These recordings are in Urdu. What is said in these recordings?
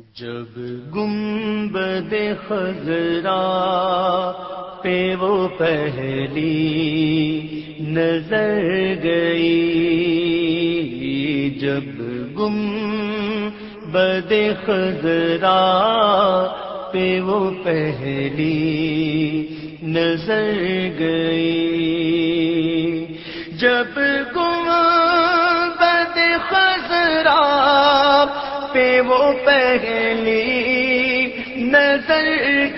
جب گنبد خزرا پہ وہ پہلی نظر گئی۔ جب گم بد خزرا پہ وہ پہلی نظر گئی۔ جب گم پہ وہ پہلی نظر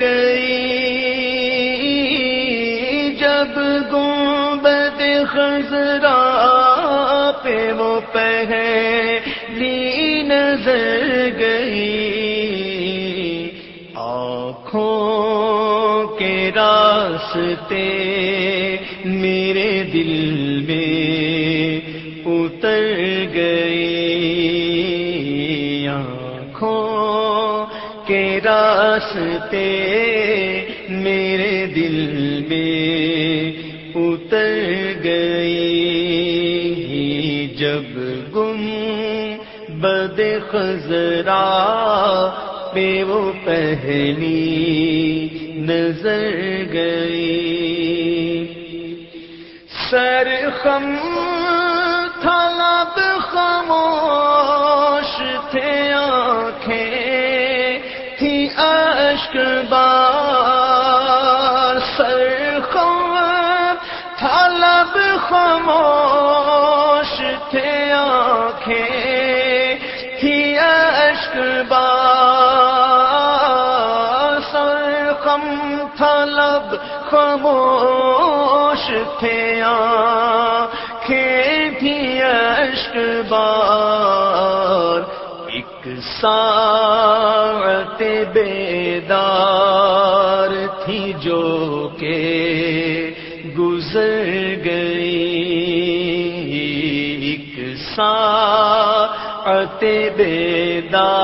گئی۔ جب گنبد خزرا پہ وہ پہلی نظر گئی۔ آنکھوں کے راستے میرے دل راستے میرے دل میں اتر گئی جب گم بد خزرا پہ وہ پہلی نظر گئی سر خم تھا خاموش تھے آنکھیں۔ اشک بار سر خم تھا لب خاموش تھے آنکھیں، تھی اشک بار سر خم تھا لب خاموش تھے آنکھیں، تھی اشک بار، ایک ساعت بیدار تھی جو کہ گزر گئی ایک ساعت بیدار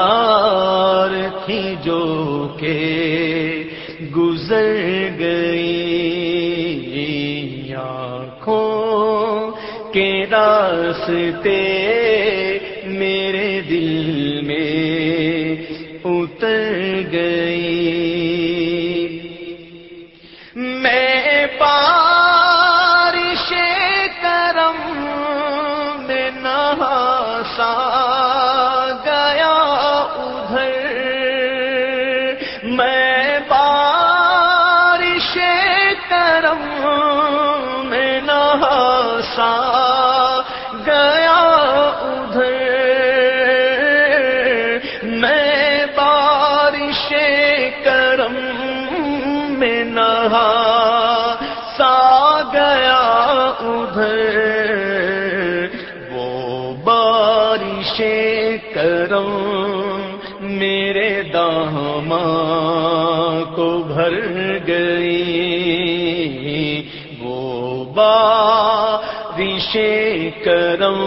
تھی جو کہ گزر گئی آنکھوں کے راستے میرے دل گیا ادھر۔ میں بارش کرم میں نہاسا گیا ادھر۔ میں بارش کرم میں نہا سا گیا ادھر۔ وہ بارش کرم میرے داما کو بھر گئی۔ وہ بارش کرم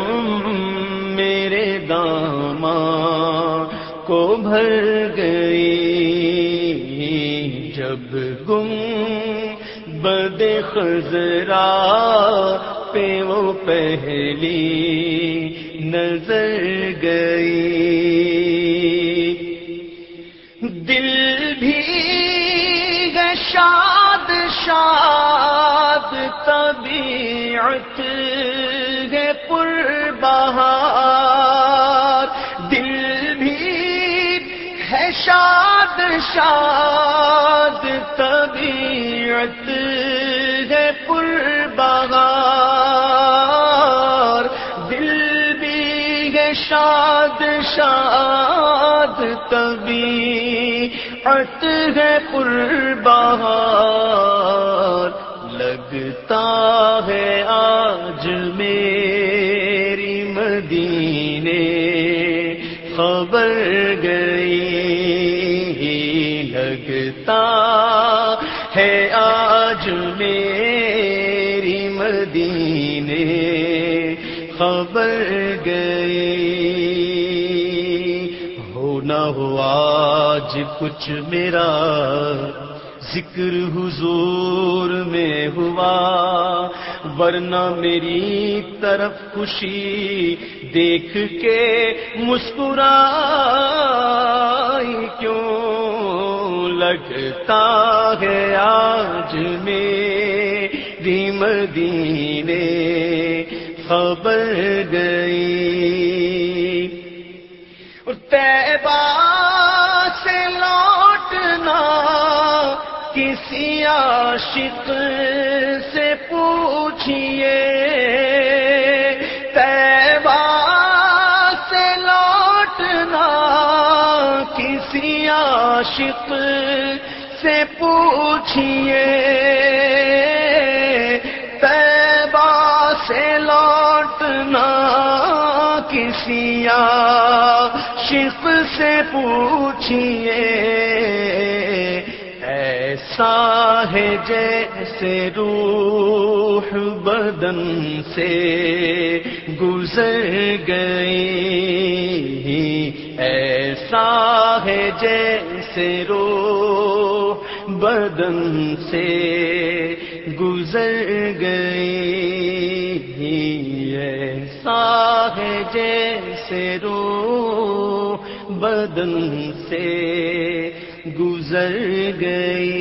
میرے داما کو بھر گئی۔ جب گم بد خزرا پہ وہ پہلی نظر گئی۔ دل بھی گشاد شاد، طبیعت ہے پر بہار دل بھی ہے شاد شاد، طبیعت ہے شاد شاد طبیعت ہے پر بہار لگتا ہے آج میری مدینے، خبر گئی لگتا ہے آج میری خبر گئی۔ ہو نہ ہو آج کچھ میرا ذکر حضور میں ہوا۔ ورنہ میری طرف خوشی دیکھ کے مسکرائی لگتا ہے آج میری مدینے۔ خبر گئی۔ تیبا سے لوٹنا کسی عاشق سے پوچھئے۔ تیبا سے لوٹنا کسی عاشق سے پوچھئے۔ سے لوٹنا کسی عاشق سے پوچھئے، ایسا ہے جیسے روح بدن سے گزر گئی۔ ایسا ہے جیسے روح بدن سے گزر گئی۔ ہے جیسے روح بدن سے گزر گئی۔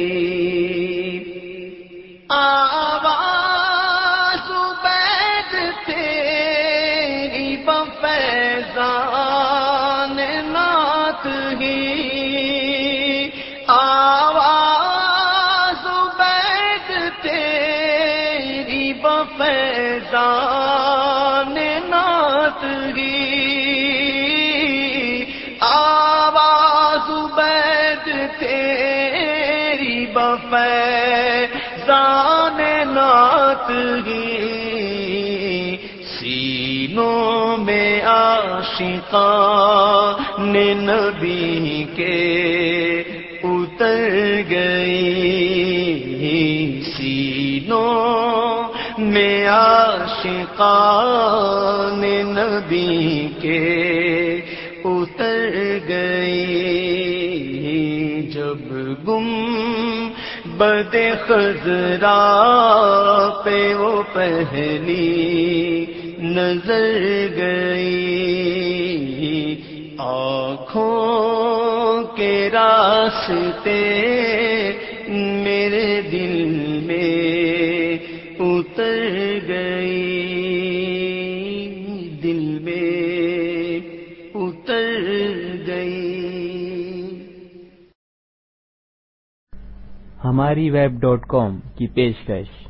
آواز بیت تیری بفیضان نات ہی۔ آواز بیت تیری بفیضان ہی آواز بیت تیری بفیضان نات ہی سینوں میں عاشقان نبی کے میں عاشقان نبی کے اتر گئی جب گم بد خزرا پہ وہ پہلی نظر گئی۔ آنکھوں کے راستے اتر گئی۔ دل میں اتر گئی۔ ہماری ویب ڈاٹ کام کی پیشکش۔